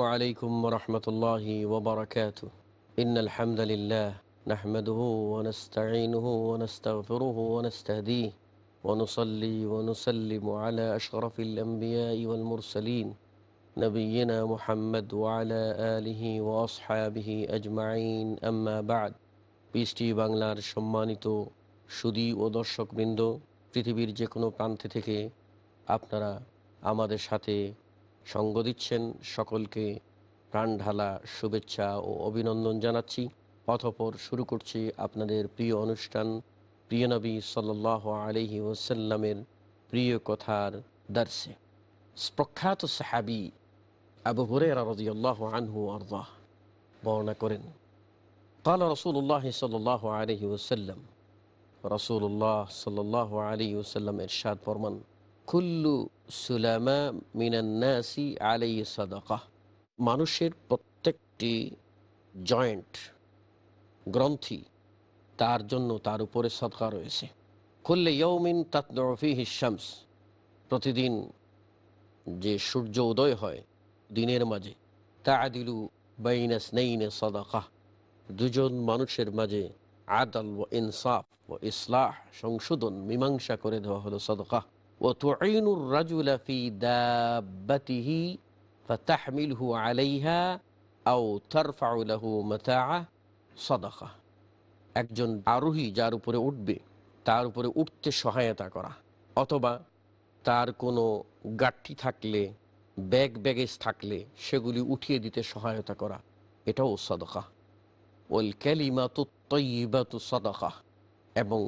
السلام عليكم ورحمة الله وبركاته إن الحمد لله نحمده ونستعينه ونستغفره ونستهديه ونصلي ونسلم على أشرف الأنبياء والمرسلين نبينا محمد وعلى آله وأصحابه أجمعين أما بعد PST বাংলার সম্মানিত সুদী ও দর্শকবৃন্দ পৃথিবীর যে কোনো প্রান্তে থেকে আপনারা আমাদের সাথে সঙ্গ দিচ্ছেন সকলকে প্রাণঢালা শুভেচ্ছা ও অভিনন্দন জানাচ্ছি অথপর শুরু করছি আপনাদের প্রিয় অনুষ্ঠান প্রিয় নবী সাল আলহি ওসাল্লামের প্রিয় কথার দার্সে প্রখ্যাত সাহাবি আবু হুরেরা রদিয়াল্লাহ আনহু আর্দাহ বর্ণনা করেন قال رسول الله صلى الله عليه وسلم رسول الله صلى الله عليه وسلم ارشاد فرمان কুল্লু সুলামা মিনান্নাসি আলাই সাদাকা। মানুষের প্রত্যেকটি জয়েন্ট, গ্রন্থি তার জন্য তার উপরে সদকা রয়েছে। খুললে ইয়ৌমিন তাতনফি হিসামস প্রতিদিন যে সূর্য উদয় হয় দিনের মাঝে তা আদিলু বাইনাস নেইনে সদাকা। দুজন মানুষের মাঝে আদাল ও ইনসাফ ও ইসলাহ, সংশোধন, মীমাংসা করে দেওয়া হলো সদকা। وتعين الرجل في دابته فتحمله عليها أو ترفع له متاعه صدقة একজন আরোহী যার উপরে উঠবে তার উপরে উঠতে সহায়তা করা অথবা তার কোনো গাঠি থাকলে ব্যাগ ব্যাগেজ থাকলে সেগুলি উঠিয়ে দিতে সহায়তা করা এটাও সদকা ওল ক্যালিমা তু তৈবা তু সদকা এবং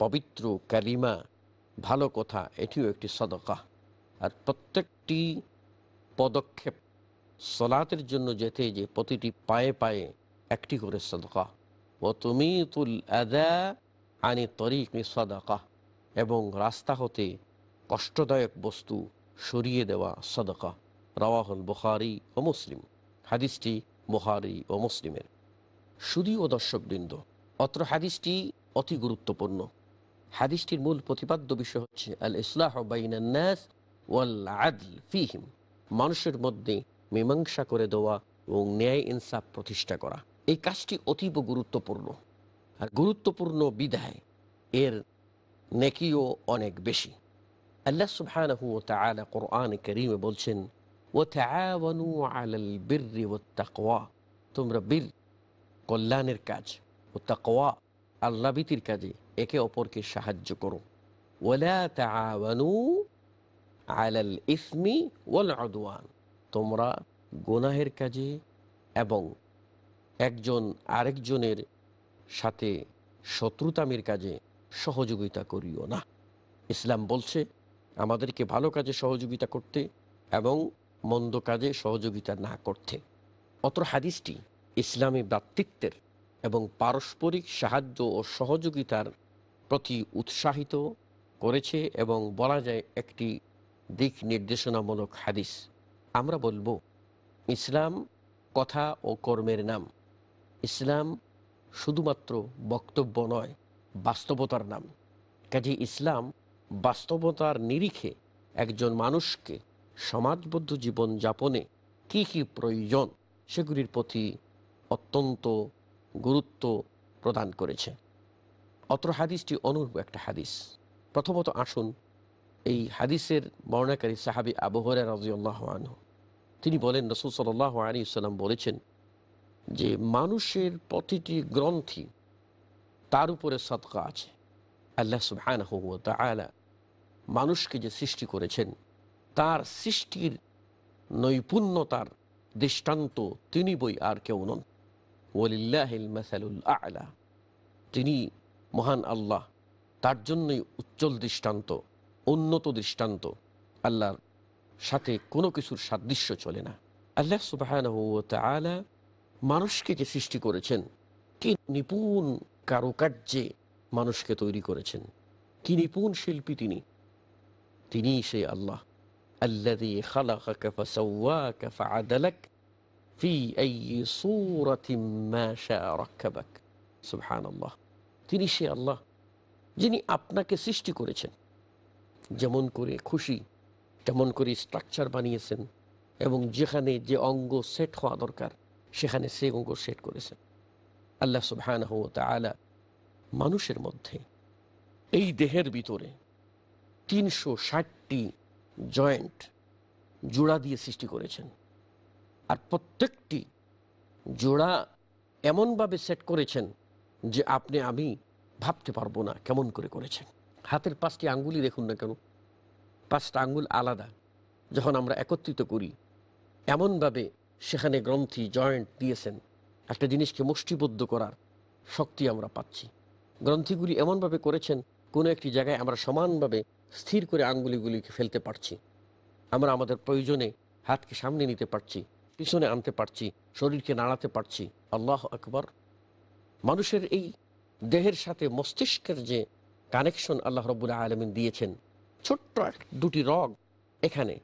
পবিত্র ক্যালিমা ভালো কথা, এটিও একটি সদকা। আর প্রত্যেকটি পদক্ষেপ সলাতের জন্য যেতে যে প্রতিটি পায়ে পায়ে একটি করে সদকা। ও তুমি তুল আদা আনি তরিক সদকা, এবং রাস্তা হতে কষ্টদায়ক বস্তু সরিয়ে দেওয়া সদকা। রওয়াহুল বুখারি ও মুসলিম। হাদিসটি বুহারি ও মুসলিমের। শুধু ও দর্শকবৃন্দ, অত্র হাদিসটি অতি গুরুত্বপূর্ণ। হাদিসটির মূল প্রতিপাদ্য বিষয় হচ্ছে আল ইসলাহ বাইনান্নাস ওয়াল আদল ফিহিম মানুষের মধ্যে মীমাংসা করে দেওয়া এবং ন্যায় ইনসাফ প্রতিষ্ঠা করা। এই কাজটি অতীব গুরুত্বপূর্ণ। আর গুরুত্বপূর্ণ বিধায় এর নেকিও অনেক বেশি। আল্লাহ সুবহানাহু তাআলা কোরআনে কারীমে বলছেন ওয়া তাআওয়ানু আলাল বিররি ওয়াত তাকওয়া তোমরা বীর কল্যাণের কাজ ও তাকওয়া আল্লাহবিতির কাজে একে অপরকে সাহায্য করো। ইসমি তোমরা গোনাহের কাজে এবং একজন আরেকজনের সাথে শত্রুতামির কাজে সহযোগিতা করিও না। ইসলাম বলছে, আমাদেরকে ভালো কাজে সহযোগিতা করতে এবং মন্দ কাজে সহযোগিতা না করতে। অত্র হাদিসটি ইসলামী ভ্রাতৃত্বের এবং পারস্পরিক সাহায্য ও সহযোগিতার প্রতি উৎসাহিত করেছে এবং বলা যায় একটি দিক নির্দেশনামূলক হাদিস। আমরা বলব, ইসলাম কথা ও কর্মের নাম। ইসলাম শুধুমাত্র বক্তব্য নয়, বাস্তবতার নাম। কাজে ইসলাম বাস্তবতার নিরিখে একজন মানুষকে সমাজবদ্ধ জীবন যাপনে কী কী প্রয়োজন সেগুলির প্রতি অত্যন্ত গুরুত্ব প্রদান করেছে। অত্র হাদিসটি অনুরূপ একটা হাদিস। প্রথমত আসুন এই হাদিসের বর্ণাকারী সাহাবি আবহরা রাজিউল্লাহ তিনি বলেন, রসুল সাল্লাহ আলী সাল্লাম বলেছেন যে, মানুষের প্রতিটি গ্রন্থি তার উপরে সৎকা আছে। আল্লাহ সুবহান আলা মানুষকে যে সৃষ্টি করেছেন, তার সৃষ্টির নৈপুণ্যতার দৃষ্টান্ত তিনি বই আর কেউ নন। ওলিল্লাহিল মাসালুল আলা। তিনি মহান আল্লাহ, তার জন্যই উজ্জ্বল দৃষ্টান্ত, উন্নত দৃষ্টান্ত, আল্লাহর সাথে কোনো কিছুর সাদৃশ্য চলে না। আল্লাহ সুবাহ মানুষকে যে সৃষ্টি করেছেন, কি নিপুণ কারুকার্যে মানুষকে তৈরি করেছেন, কি নিপুণ শিল্পী তিনি। তিনি সেই আল্লাহ। সুবহানাল্লাহ। তিনি সে আল্লাহ, যিনি আপনাকে সৃষ্টি করেছেন। যেমন করে খুশি, তেমন করে স্ট্রাকচার বানিয়েছেন এবং যেখানে যে অঙ্গ সেট হওয়া দরকার, সেখানে সে অঙ্গ সেট করেছেন। আল্লাহ সুবহানাহ ওয়া তাআলা মানুষের মধ্যে এই দেহের ভিতরে তিনশো ষাটটি জয়েন্ট জোড়া দিয়ে সৃষ্টি করেছেন। আর প্রত্যেকটি জোড়া এমনভাবে সেট করেছেন যে আপনি, আমি ভাবতে পারব না কেমন করে করেছেন। হাতের পাঁচটি আঙ্গুলই দেখুন না কেন? পাঁচটা আঙ্গুল আলাদা। যখন আমরা একত্রিত করি, এমনভাবে সেখানে গ্রন্থি, জয়েন্ট দিয়েছেন, একটা জিনিসকে মুষ্টিবদ্ধ করার শক্তি আমরা পাচ্ছি। গ্রন্থিগুলি এমনভাবে করেছেন, কোনো একটি জায়গায় আমরা সমানভাবে স্থির করে আঙ্গুলিগুলিকে ফেলতে পারছি। আমরা আমাদের প্রয়োজনে হাতকে সামনে নিতে পারছি, পিছনে আনতে পারছি, শরীরকে নাড়াতে পারছি। আল্লাহ আকবর। মানুষের এই দেহের সাথে মস্তিষ্কের যে কানেকশন আল্লাহ রবুল্লাহ আলমিন দিয়েছেন, ছোট্ট এক দুটি রগ এখানে,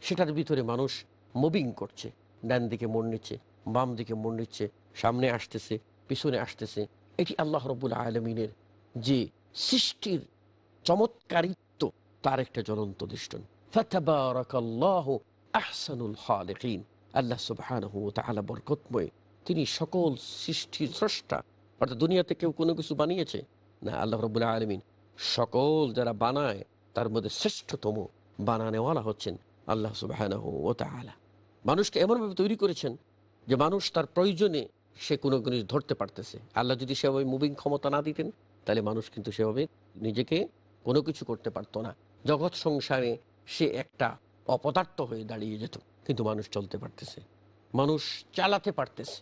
সেটার ভিতরে মানুষ মুভিং করছে। ডান দিকে মোড় নিচ্ছে, বাম দিকে মোড় নিচ্ছে, সামনে আসতেছে, পিছনে আসতেছে। এটি আল্লাহ রবুল আলমিনের যে সৃষ্টির চমৎকারিত্ব, তার একটা জ্বলন্ত দৃষ্টন আহসানুল আল্লাহ তাআলা বরকতময় তিনি সকল সৃষ্টির স্রষ্টা। অর্থাৎ দুনিয়াতে কেউ কোনো কিছু বানিয়েছে? না, আল্লাহ রবুল্লাহ আলমিন সকল যারা বানায়, তার মধ্যে শ্রেষ্ঠতম বানানেওয়ালা হচ্ছেন আল্লাহ সুবাহানাহু ও তালা মানুষকে এমনভাবে তৈরি করেছেন যে মানুষ তার প্রয়োজনে সে কোনো জিনিস ধরতে পারতেছে। আল্লাহ যদি সেভাবে মুভিং ক্ষমতা না দিতেন, তাহলে মানুষ কিন্তু সেভাবে নিজেকে কোনো কিছু করতে পারতো না। জগৎ সংসারে সে একটা অপদার্থ হয়ে দাঁড়িয়ে যেত, কিন্তু মানুষ চলতে পারতেছে। মানুষ চালাতে পারতেছে।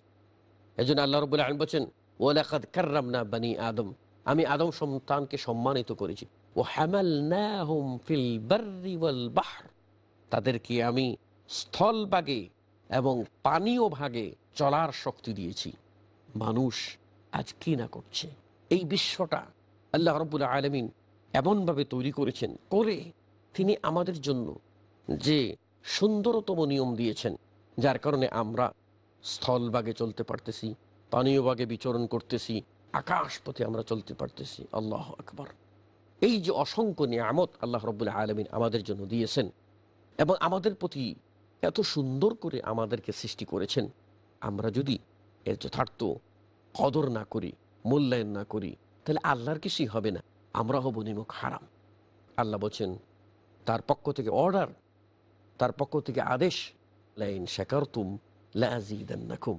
এই জন্য আল্লাহ রবুল্লাহ আলম বলছেন ওলাকাদ কার্রাম না বানি আদম। আমি আদম সন্তানকে সম্মানিত করেছি। ও হ্যামাল ফিল বার্রি ওয়াল বাহর। তাদেরকে আমি স্থলভাগে এবং পানীয় ভাগে চলার শক্তি দিয়েছি। মানুষ আজ কি না করছে? এই বিশ্বটা আল্লাহ রব্বুল আলমিন এমনভাবে তৈরি করেছেন করে তিনি আমাদের জন্য যে সুন্দরতম নিয়ম দিয়েছেন, যার কারণে আমরা স্থলভাগে চলতে পারতেছি। পানীয় বাগে বিচরণ করতেছি, আকাশ পথে আমরা চলতে পারতেছি। আল্লাহ আকবর। এই যে অসংখ্য নিয়ামত আল্লাহ রব্বুল আলমিন আমাদের জন্য দিয়েছেন এবং আমাদের প্রতি এত সুন্দর করে আমাদেরকে সৃষ্টি করেছেন, আমরা যদি এর যথার্থ কদর না করি, মূল্যায়ন না করি, তাহলে আল্লাহর কিছুই হবে না, আমরা হব নিমুখ হারাম। আল্লাহ বলছেন, তার পক্ষ থেকে অর্ডার, তার পক্ষ থেকে আদেশ, লাইন শেখার তুম লাজিদান্নাকুম।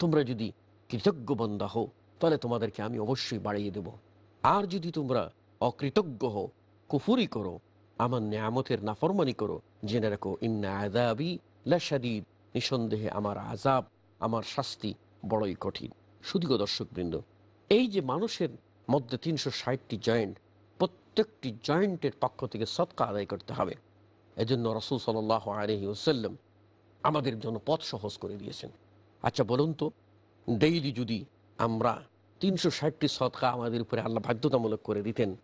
তোমরা যদি কৃতজ্ঞ বন্ধা হো তাহলে তোমাদেরকে আমি অবশ্যই বাড়িয়ে দেব। আর যদি তোমরা অকৃতজ্ঞ হো কুফুরি করো, আমার নিয়ামতের নাফরমানি করো, জেনে রাখো, ইন্না আদাবি লাশাদিদ, নিঃসন্দেহে আমার আজাব আমার শাস্তি বড়ই কঠিন। শুধুও দর্শকবৃন্দ, এই যে মানুষের মধ্যে তিনশো ষাটটি জয়েন্ট, প্রত্যেকটি জয়েন্টের পক্ষ থেকে সৎকা আদায় করতে হবে। এজন্য রসুল সাল আলহি ওসাল্লাম আমাদের জন্য পথ সহজ করে দিয়েছেন। আচ্ছা বলুন তো ডেইলি যদি আমরা তিনশো ষাটটি সৎকা আমাদের উপরে আল্লাহ বাধ্যতামূলক করে দিতেন,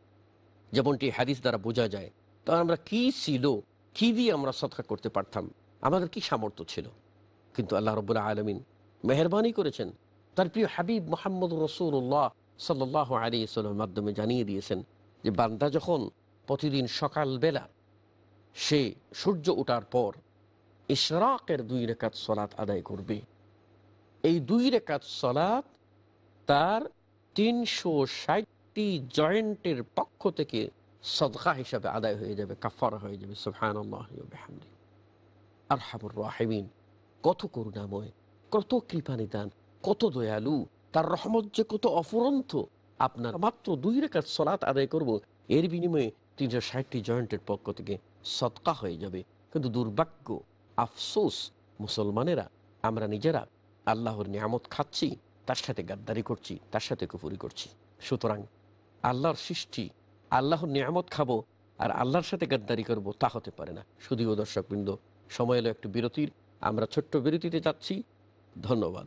যেমনটি হাদিস দ্বারা বোঝা যায় তখন আমরা কি ছিল, কি দিয়ে আমরা সৎকা করতে পারতাম? আমাদের কি সামর্থ্য ছিল? কিন্তু আল্লাহ রবুল্লাহ আলমিন মেহরবানি করেছেন। তার প্রিয় হাবিব মোহাম্মদ রসুল্লাহ সাল্লাহ আলী ইসলামের মাধ্যমে জানিয়ে দিয়েছেন যে, বান্দা যখন প্রতিদিন সকালবেলা সে সূর্য ওঠার পর ইশরাকের দুই রেখাত সলাৎ আদায় করবে এই দুই রেখাত সলাৎ তার তিনশো ষাটটি জয়েন্টের পক্ষ থেকে সদকা হিসাবে আদায় হয়ে যাবে, কাফার হয়ে যাবে সুফহান আর হাবুর রাহিমিন, কত করুণাময়, কত কৃপানিদান, কত দয়ালু, তার রহমত যে কত অফুরন্ত। আপনার মাত্র দুই রেখার সলাৎ আদায় করব, এর বিনিময়ে তিনশো ষাটটি জয়েন্টের পক্ষ থেকে সৎকা হয়ে যাবে। কিন্তু দুর্ভাগ্য, আফসোস, মুসলমানেরা, আমরা নিজেরা আল্লাহর নিয়ামত খাচ্ছি, তার সাথে গাদ্দারি করছি, তার সাথে কুফুরি করছি। সুতরাং আল্লাহর সৃষ্টি, আল্লাহর নিয়ামত খাব আর আল্লাহর সাথে গাদ্দারি করব তা হতে পারে না। শুধুও দর্শকবৃন্দ, সময় এলো একটু বিরতির। আমরা ছোট্ট বিরতিতে যাচ্ছি। ধন্যবাদ।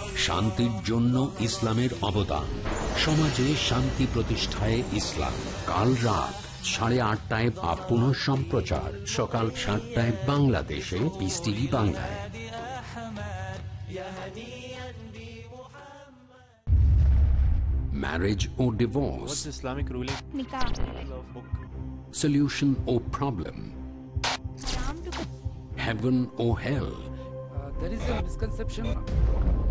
শান্তির জন্য ইসলামের অবদান। সমাজে শান্তি প্রতিষ্ঠায় ইসলাম। কাল রাত সাড়ে আটটায় বা পুনঃ সম্প্রচার। সকাল সাতটায় বাংলাদেশে। পিস টিভি বাংলায়। Marriage O divorce What's Islamic ruling? nikah. Solution or problem? Islam heaven or hell? There is a misconception.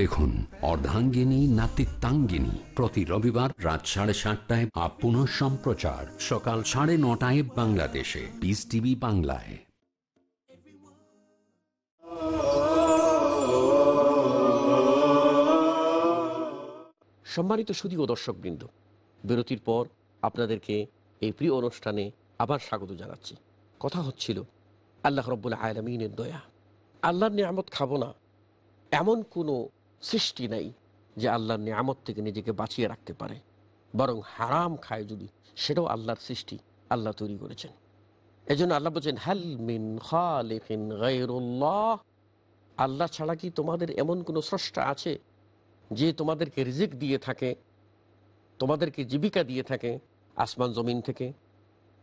দেখুন, অর্ধাঙ্গিনী, নাতিত্বাঙ্গিনী। প্রতি রবিবার রাত সাড়ে সাতটায় আপ পুনঃ সম্প্রচার, সকাল সাড়ে নটায় বাংলাদেশে। পিস টিভি বাংলায়। সম্মানিত সুদী ও দর্শকবৃন্দ, বিরতির পর আপনাদেরকে এই প্রিয় অনুষ্ঠানে আবার স্বাগত জানাচ্ছি। কথা হচ্ছিল, আল্লাহ রব্বুল আলমিনের দয়া। আল্লাহর নিয়ামত খাব না, এমন কোনো সৃষ্টি নাই যে আল্লাহর নিয়ামত থেকে নিজেকে বাঁচিয়ে রাখতে পারে। বরং হারাম খায় যদি, সেটাও আল্লাহর সৃষ্টি, আল্লাহ তৈরি করেছেন। এজন্য আল্লাহ বলছেন হ্যাল মিন খালিকিন গায়রুল্লাহ? আল্লাহ ছাড়া কি তোমাদের এমন কোনো স্রষ্টা আছে যে তোমাদেরকে রিজিক দিয়ে থাকে, তোমাদেরকে জীবিকা দিয়ে থাকে আসমান জমিন থেকে?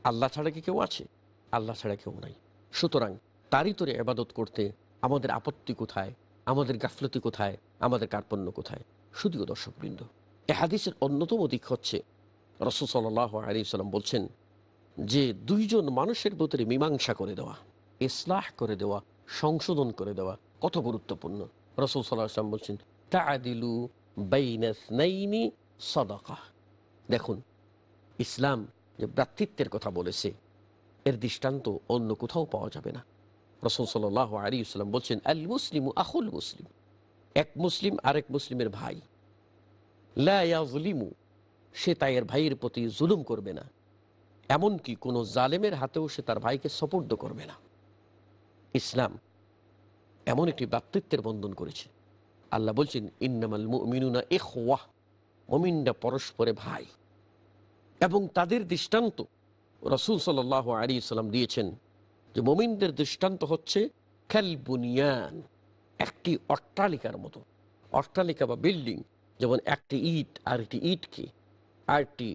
আল্লাহ ছাড়া কি কেউ আছে? আল্লাহ ছাড়া কেউ নাই। সুতরাং তারই তোরে এবাদত করতে আমাদের আপত্তি কোথায়? আমাদের গাফলতি কোথায়? আমাদের কার্পণ্য কোথায়? শুধুও দর্শকবৃন্দ, এ হাদিসের অন্যতম দিক হচ্ছে, রসুল সাল্লাহ আলী সাল্লাম বলছেন, যে দুইজন মানুষের ভিতরে মীমাংসা করে দেওয়া, ইসলাহ করে দেওয়া, সংশোধন করে দেওয়া কত গুরুত্বপূর্ণ? রসুল সাল্লাহ বলছেন তাদিলু বাইনাসনাইনি সদাকা। দেখুন, ইসলাম যে ভ্রাতৃত্বের কথা বলেছে, এর দৃষ্টান্ত অন্য কোথাও পাওয়া যাবে না। রসুল সাল আলী ইসলাম বলছেন, আল মুসলিম আহুল মুসলিম। এক মুসলিম আরেক মুসলিমের ভাই। লায়াজলিমু সে তাইয়ের ভাইয়ের প্রতি জুলুম করবে না। এমনকি কোনো জালেমের হাতেও সে তার ভাইকে সপর্দ করবে না। ইসলাম এমন একটি ভ্রাতৃত্বের বন্ধন করেছে। আল্লাহ বলছেন, ইন্নামাল মিনুনা এখওয়াহ মমিনরা পরস্পরে ভাই। এবং তাদের দৃষ্টান্ত রসুল সাল আলী ইসলাম দিয়েছেন যে মমিনদের দৃষ্টান্ত হচ্ছে খেল বুনিয়ান, একটি অট্টালিকার মতো। অট্টালিকা বা বিল্ডিং, যেমন একটি ইট আর একটি ইটকে আরেকটি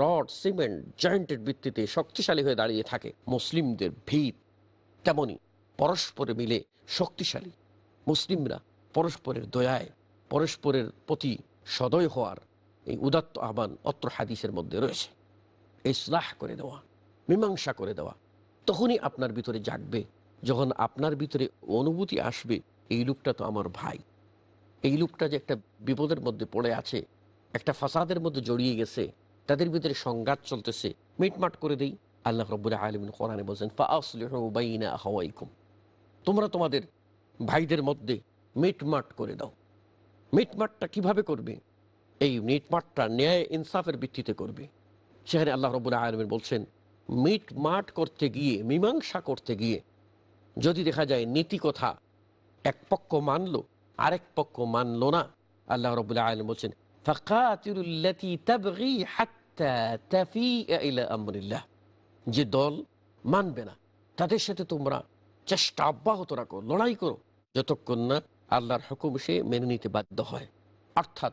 রড, সিমেন্ট, জয়েন্টের ভিত্তিতে শক্তিশালী হয়ে দাঁড়িয়ে থাকে। মুসলিমদের ভিত তেমনি পরস্পরে মিলে শক্তিশালী। মুসলিমরা পরস্পরের দয়ায়, পরস্পরের প্রতি সদয় হওয়ার এই উদাত্ত আহ্বান অত্র হাদিসের মধ্যে রয়েছে। ইসলাহ করে দেওয়া, মীমাংসা করে দেওয়া তখনই আপনার ভিতরে জাগবে। যখন আপনার ভিতরে অনুভূতি আসবে, এই লোকটা তো আমার ভাই। এই লোকটা যে একটা বিপদের মধ্যে পড়ে আছে, একটা ফাসাদের মধ্যে জড়িয়ে গেছে, তাদের ভিতরে সংঘাত চলতেছে, মিটমাট করে দেই। আল্লাহ রব্বুল আলমিন কোরআনে বলছেন ফাউবাইনা হাওয়াইকুম তোমরা তোমাদের ভাইদের মধ্যে মিটমাট করে দাও। মিটমাটটা কীভাবে করবে? এই মিটমাটটা ন্যায় ইনসাফের ভিত্তিতে করবে। সেখানে আল্লাহ রবুল্লা আলমিন বলছেন মিটমাট করতে গিয়ে, মীমাংসা করতে গিয়ে, যদি দেখা যায় নীতি কথা এক পক্ষ মানলো, আরেক পক্ষ মানলো না, আল্লাহ রবুল্লা আলম বলছেন যে দল মানবে না, তাদের সাথে তোমরা চেষ্টা অব্যাহত রাখো, লড়াই করো, যতক্ষণ না আল্লাহর হুকুম সে মেনে নিতে বাধ্য হয়। অর্থাৎ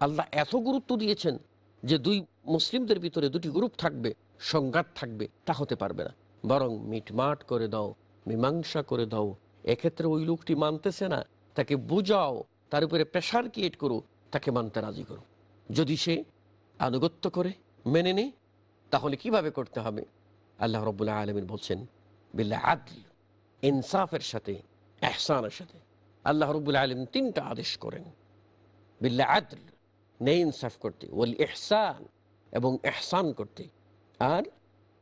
আল্লাহ এত গুরুত্ব দিয়েছেন যে দুই মুসলিমদের ভিতরে দুটি গ্রুপ থাকবে, সংঘাত থাকবে, তা হতে পারবে না। বরং মিটমাট করে দাও, মীমাংসা করে দাও। এক্ষেত্রে ওই লোকটি মানতেছে না, তাকে বুঝাও, তার উপরে প্রেশার ক্রিয়েট করো, তাকে মানতে রাজি করো। যদি সে আনুগত্য করে, মেনে নেয়, তাহলে কীভাবে করতে হবে? আল্লাহ রবুল্লাহ আলমিন বলছেন বিল্লা আদল, ইনসাফের সাথে এহসানের সাথে। আল্লাহ রবুল্লাহ আলম তিনটা আদেশ করেন। বিল্লা আদল নে ইনসাফ করতে। ওল এহসান এবং এহসান করতে। আর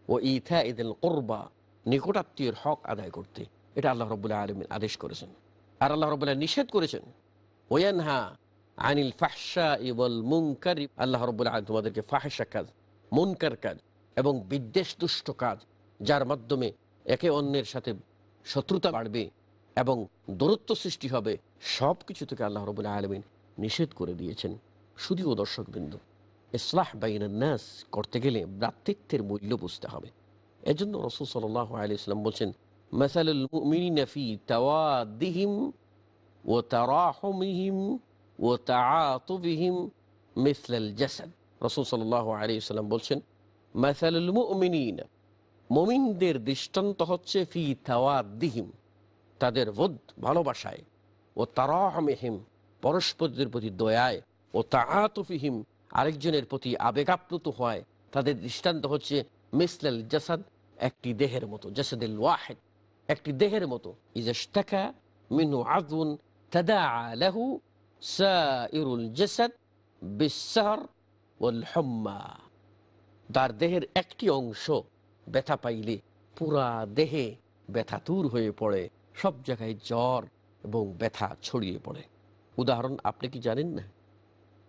ও ইথা ইদুল কোরবা, নিকটাত্মীয়ের হক আদায় করতে। এটা আল্লাহ রবুল্লাহ আলমিন আদেশ করেছেন। আর আল্লাহ রবুল্লাহ নিষেধ করেছেন। ওয়ানহা আনিল ফাহসা ইবল মুনকার, আল্লাহ রবুল্লাহ তোমাদেরকে ফাহেসা কাজ, মুনকার কাজ এবং বিদ্বেষ দুষ্ট কাজ, যার মাধ্যমে একে অন্যের সাথে শত্রুতা বাড়বে এবং দূরত্ব সৃষ্টি হবে সব কিছু থেকে আল্লাহ রবুল্লাহ আলমিন নিষেধ করে দিয়েছেন। শুধুও দর্শকবৃন্দ। ইসলাহ বাইনান্নাস করতে গেলে ভ্রাতৃত্বের মূল্য বুঝতে হবে। এজন্য রসুল সাল আলি ইসলাম বলছেন দৃষ্টান্ত হচ্ছে ফি তাওয়াদিহিম, তাদের বোধ ভালোবাসায়। ও তারাহমিহিম, পরস্পরদের প্রতি দয়ায়। ও তাআতুফিহিম আরেকজনের প্রতি আবেগাপ্লুত হয় তাদের দৃষ্টান্ত হচ্ছে মিসলাল জাসাদ একটি দেহের মতো, জাসাদুল ওয়াহেদ একটি দেহের মতো। ইজাস্তাকা মিনু আজুন তার দেহের একটি অংশ ব্যথা পাইলে পুরা দেহে ব্যথা দূর হয়ে পড়ে, সব জায়গায় জ্বর এবং ব্যথা ছড়িয়ে পড়ে। উদাহরণ আপনি কি জানেন না?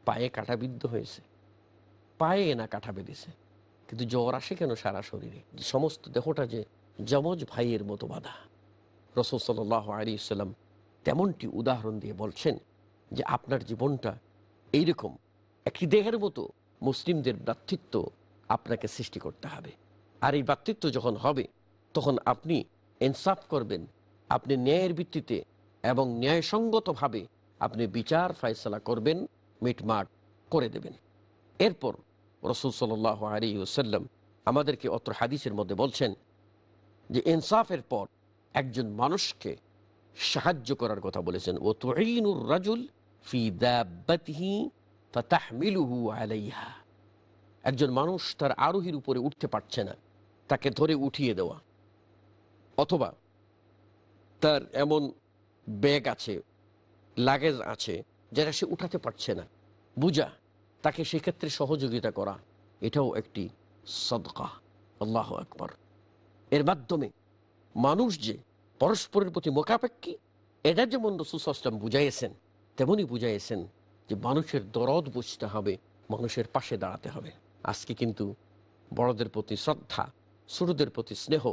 পায়ে কাটা বিদ্ধ হয়েছে। পায়ে এনা কাটা বেঁধেছে। কিন্তু জ্বর আসে কেন সারা শরীরে? সমস্ত দেহটা যে যমজ ভাইয়ের মতো বাধা। রসুল সাল আলী ইসলাম তেমনটি উদাহরণ দিয়ে বলছেন যে, আপনার জীবনটা এইরকম। একটি দেহের মতো মুসলিমদের ভ্রাতৃত্ব আপনাকে সৃষ্টি করতে হবে। আর এই ভ্রাতৃত্ব যখন হবে, তখন আপনি ইনসাফ করবেন। আপনি ন্যায়ের ভিত্তিতে এবং ন্যায়সঙ্গতভাবে আপনি বিচার ফয়সলা করবেন। মিটমাট করে দেবেন। এরপর রসুল সাল আলী ওসাল্লাম আমাদেরকে অত্র হাদিসের মধ্যে বলছেন যে, ইনসাফের পর একজন মানুষকে সাহায্য করার কথা বলেছেন। ও তোর রাজুল ফি দাবাতিহি আলাইহা। একজন মানুষ তার আরোহীর উপরে উঠতে পারছে না, তাকে ধরে উঠিয়ে দেওয়া। অথবা তার এমন ব্যাগ আছে, লাগেজ আছে যেটা সে উঠাতে পারছে না। বুঝা, তাকে সেক্ষেত্রে সহযোগিতা করা, এটাও একটি সদকা। আল্লাহ আকবর। এর মাধ্যমে মানুষ যে পরস্পরের প্রতি মোকাপেক্ষী এটা যেমন রসুসাম বুঝাইয়েছেন তেমনই বুঝাইয়েছেন যে মানুষের দরদ বুঝতে হবে, মানুষের পাশে দাঁড়াতে হবে। আজকে কিন্তু বড়দের প্রতি শ্রদ্ধা, ছোটদের প্রতি স্নেহ,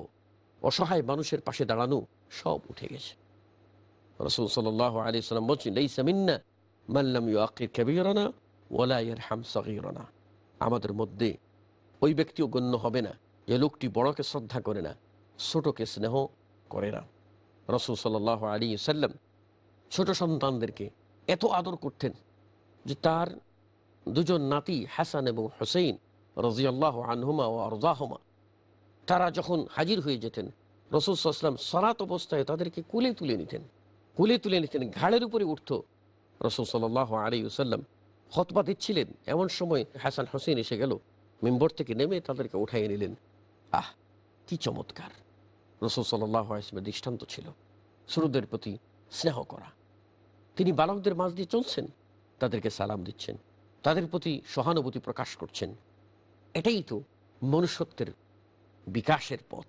অসহায় মানুষের পাশে দাঁড়ানো সব উঠে গেছে। রসুল সাল আলী সাল্লাম বলছেন এই সামিন্না মাল্লাম ইউ আকির কবিরানা ওলাইয়ের হাম সগিরানা। আমাদের মধ্যে ওই ব্যক্তিও গণ্য হবে না। যে লোকটি বড়কে শ্রদ্ধা করে না, ছোটকে স্নেহ করে না। রসুল সাল আলী সাল্লাম ছোট সন্তানদেরকে এত আদর করতেন যে তার দুজন নাতি হাসান এবং হোসেইন রাজিয়াল্লাহ আনহুমা ও আরজাহমা তারা যখন হাজির হয়ে যেতেন, রসুল সাল্লাম সরাত অবস্থায় তাদেরকে কুলে তুলে নিতেন। কুলে তুলে নিতেন, ঘাড়ের উপরে উঠত। রসুল সাল আলী সাল্লাম হতবা দিচ্ছিলেন। এমন সময় হাসান হোসেন এসে গেল, মেম্বর থেকে নেমে তাদেরকে উঠাইয়ে নিলেন। আহ, কি চমৎকার! রসুল সাল্লাহ আসলামের দৃষ্টান্ত ছিল শ্রুদের প্রতি স্নেহ করা। তিনি বালকদের মাঝ দিয়ে চলছেন, তাদেরকে সালাম দিচ্ছেন, তাদের প্রতি সহানুভূতি প্রকাশ করছেন। এটাই তো মনুষ্যত্বের বিকাশের পথ।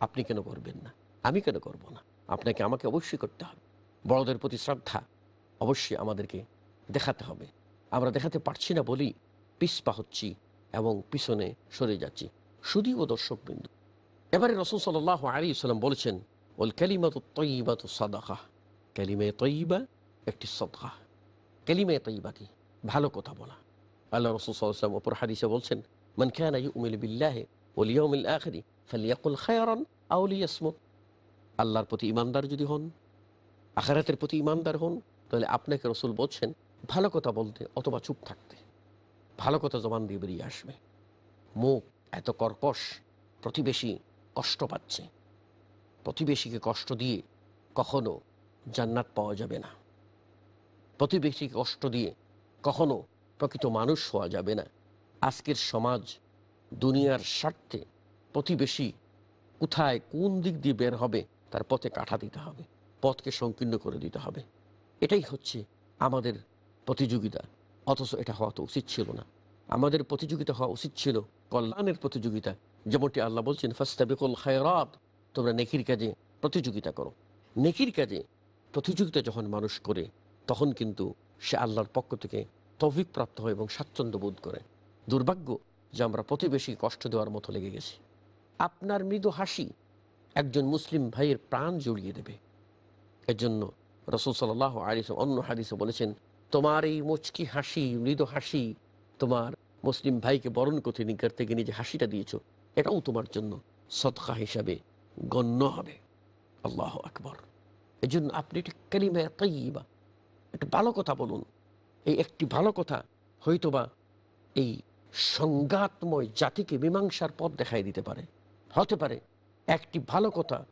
আপনি কেন করবেন না? আমি কেন করব না? আপনাকে আমাকে অবশ্যই করতে হবে। বড়দের প্রতি শ্রদ্ধা অবশ্যই আমাদেরকে দেখাতে হবে। আমরা দেখাতে পারছি না বলেই পিসপা হচ্ছি এবং পিছনে সরে যাচ্ছি। শুধুও দর্শক বিন্দু এবারে রসুল সাল আলী সাল্লাম বলেছেন ওল ক্যালিমা তো তৈবা তো সাদাকা। ক্যালিমে তৈবা একটি সদকা। ক্যালিমে তৈবা কি? ভালো কথা বলা। আল্লাহ রসুল সাল্লাম অপর হাদিসে বলছেন, মান খানা ইউমিল বিল্লাহে ওলিয়মিল আখরি ফালিয়াকুল খায়রান আউলিয়াসমুত আল্লাহর প্রতি ইমানদার যদি হন, আখারাতের প্রতি ইমানদার হন তাহলে আপনাকে রসুল বলছেন, ভালো কথা বলতে অথবা চুপ থাকতে। ভালো কথা জবান দিয়ে বেরিয়ে আসবে। মুখ এত কর্কশ, প্রতিবেশী কষ্ট পাচ্ছে। প্রতিবেশীকে কষ্ট দিয়ে কখনো জান্নাত পাওয়া যাবে না। প্রতিবেশীকে কষ্ট দিয়ে কখনো প্রকৃত মানুষ হওয়া যাবে না। আজকের সমাজ দুনিয়ার স্বার্থে প্রতিবেশী কোথায় কোন দিক দিয়ে বের হবে, তার পথে কাঠা দিতে হবে, পথকে সংকীর্ণ করে দিতে হবে। এটাই হচ্ছে আমাদের প্রতিযোগিতা। অথচ এটা হওয়া তো উচিত ছিল না। আমাদের প্রতিযোগিতা হওয়া উচিত ছিল কল্যাণের প্রতিযোগিতা। যেমনটি আল্লাহ বলছেন, ফাস্তাবিকুল খায়রাত তোমরা নেকির কাজে প্রতিযোগিতা করো। নেকির কাজে প্রতিযোগিতা যখন মানুষ করে, তখন কিন্তু সে আল্লাহর পক্ষ থেকে তৌফিক প্রাপ্ত হয় এবং স্বাচ্ছন্দ্য বোধ করে। দুর্ভাগ্য যে আমরা প্রতিবেশী কষ্ট দেওয়ার মতো লেগে গেছি। আপনার মৃদু হাসি একজন মুসলিম ভাইয়ের প্রাণ জড়িয়ে দেবে। এর জন্য রসুল সাল্লাহ আলিস অন্য হাদিসে বলেছেন, তোমার এই মুচকি হাসি, মৃদু হাসি তোমার মুসলিম ভাইকে বরণ করতে নিকার থেকে নিজে হাসিটা দিয়েছ। এটাও তোমার জন্য সৎকা হিসাবে গণ্য হবে। আল্লাহ আকবর। এই জন্য আপনি একটি কালিমায় তৈবা একটা ভালো কথা বলুন। এই একটি ভালো কথা হয়তোবা এই সংঘাতময় জাতিকে মীমাংসার পথ দেখাই দিতে পারে। হতে পারে, একটি ভালো কথা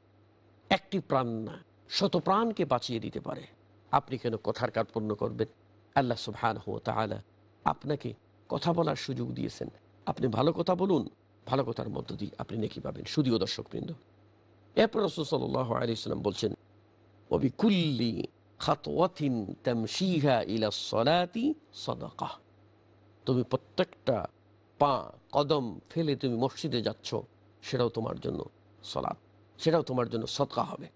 একটি প্রাণ না। শত প্রাণকে বাঁচিয়ে দিতে পারে। আপনি কেন কথার কার্পণ্য করবেন? আল্লাহ সুবহান হো তালা আপনাকে কথা বলার সুযোগ দিয়েছেন। আপনি ভালো কথা বলুন, ভালো কথার মধ্য দিয়ে আপনি নেকি পাবেন। শুধুও দর্শকবৃন্দ, এরপর রসুল আলিয়াল্লাম বলছেন অবিকুল্লি ইলা সলাতি তুমি প্রত্যেকটা পা, কদম ফেলে তুমি মসজিদে যাচ্ছ, সেটাও তোমার জন্য সলাৎ, সেটাও তোমার জন্য সদকা হবে।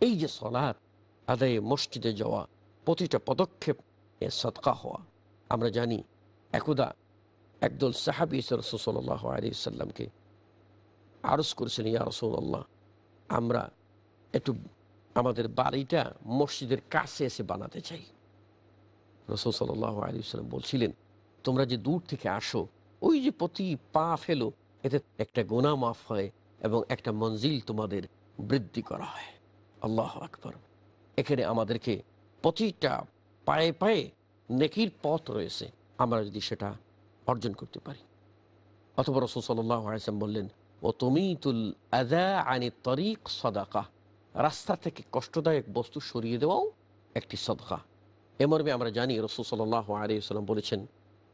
এই যে সলাৎ, আদায়ে মসজিদে যাওয়া, প্রতিটা পদক্ষেপ এ সদকা হওয়া। আমরা জানি, একদা একদল সাহাবি রসুল্লাহ আলী সাল্লামকে করেছেন, ইয়া আমরা একটু আমাদের বাড়িটা মসজিদের কাছে এসে বানাতে চাই। রসুল সাল্লাহ আলী সাল্লাম বলছিলেন, তোমরা যে দূর থেকে আসো, ওই যে প্রতি পা ফেলো, এতে একটা গোনা মাফ হয় এবং একটা মঞ্জিল তোমাদের বৃদ্ধি করা হয়। আল্লাহ আকবর। এখানে আমাদেরকে প্রতিটা পায়ে পায়ে নেকির পথ রয়েছে। আমরা যদি সেটা অর্জন করতে পারি। অথবা রসুল সাল্লাহ বললেন ও তুমি তুল আদা আনি তরিক সদাকা। রাস্তা থেকে কষ্টদায়ক বস্তু সরিয়ে দেওয়াও একটি সদকা। এ মর্মে আমরা জানি রসুল সাল্লাহ আলিয়াল্লাম বলেছেন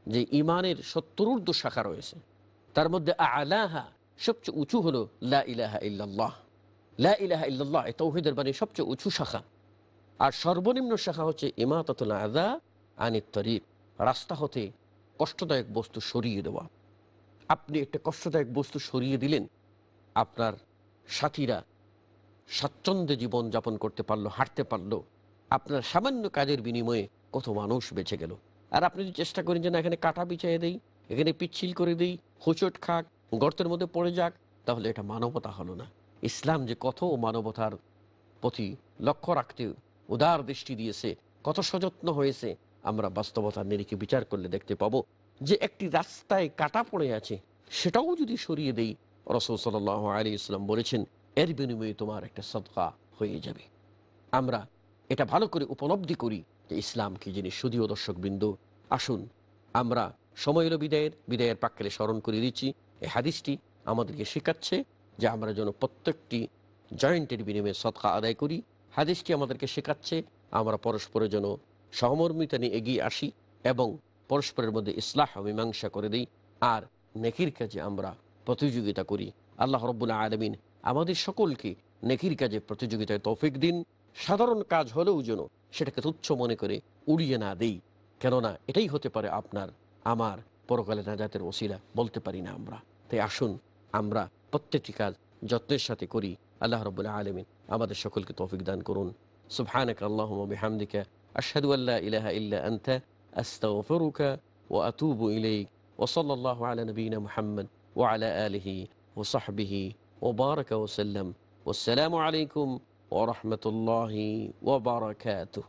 যে ইমানের সত্তরূর্ধ শাখা রয়েছে। তার মধ্যে আলাহা সবচেয়ে উঁচু হলো লা ইলাহা ইল্লাল্লাহ। লা ইলাহা এ তৌহিদের বাণী সবচেয়ে উঁচু শাখা। আর সর্বনিম্ন শাখা হচ্ছে ইমাতাতুল আদা আনি তরিক রাস্তা হতে কষ্টদায়ক বস্তু সরিয়ে দেওয়া। আপনি একটা কষ্টদায়ক বস্তু সরিয়ে দিলেন, আপনার সাথীরা স্বাচ্ছন্দ্যে জীবন যাপন করতে পারল, হাঁটতে পারল, আপনার সামান্য কাজের বিনিময়ে কত মানুষ বেঁচে গেল। আর আপনি যদি চেষ্টা করেন যে না, এখানে কাটা বিছাইয়ে দেই, এখানে পিচ্ছিল করে দিই, হোঁচট খাক, গর্তের মধ্যে পড়ে যাক, তাহলে এটা মানবতা হলো না। ইসলাম যে কত মানবতার প্রতি লক্ষ্য রাখতে উদার দৃষ্টি দিয়েছে, কত সযত্ন হয়েছে, আমরা বাস্তবতার নিরিখে বিচার করলে দেখতে পাবো যে একটি রাস্তায় কাটা পড়ে আছে, সেটাও যদি সরিয়ে দেই, রসুল সাল আলী ইসলাম বলেছেন, এর বিনিময়ে তোমার একটা সদকা হয়ে যাবে। আমরা এটা ভালো করে উপলব্ধি করি যে ইসলাম কি জিনিস শুধুও দর্শক বিন্দু আসুন আমরা সময় এলো বিদায়ের বিদায়ের পাককালে স্মরণ করে দিচ্ছি, এই হাদিসটি আমাদেরকে শেখাচ্ছে। যে আমরা যেন প্রত্যেকটি জয়েন্টের বিনিময়ে সদকা আদায় করি। হাদিসটি আমাদেরকে শেখাচ্ছে, আমরা পরস্পরের যেন সহমর্মিতা নিয়ে এগিয়ে আসি এবং পরস্পরের মধ্যে ইসলাহ মীমাংসা করে দিই। আর নেকির কাজে আমরা প্রতিযোগিতা করি। আল্লাহ রব্বুল্লাহ আলমিন আমাদের সকলকে নেকির কাজে প্রতিযোগিতায় তৌফিক দিন। সাধারণ কাজ হলেও যেন সেটাকে তুচ্ছ মনে করে উড়িয়ে না দেই। কেননা এটাই হতে পারে আপনার, আমার পরকালে নাজাতের ওসিলা, বলতে পারি না আমরা। তাই আসুন, আমরা প্রত্যেকটি কাজ যত্নের সাথে করি। আল্লাহ রবুল্লাহ আলমিন আমাদের সকলকে তৌফিক দান করুন। সুবহানাক আল্লাহুম্মা বিহামদিকা, আশহাদু আল্লা ইলাহা ইল্লা আনতা, আস্তাগফিরুকা ওয়া আতুবু ইলাইক। ওয়া সাল্লাল্লাহু আলা নবিয়িনা মুহাম্মদ ওয়া আলা আলিহি ওয়া সাহবিহি ওয়া বারাকা ওয়া সাল্লাম। ওয়াসসালামু আলাইকুম ওয়া রাহমাতুল্লাহি ওয়া বারাকাতুহু।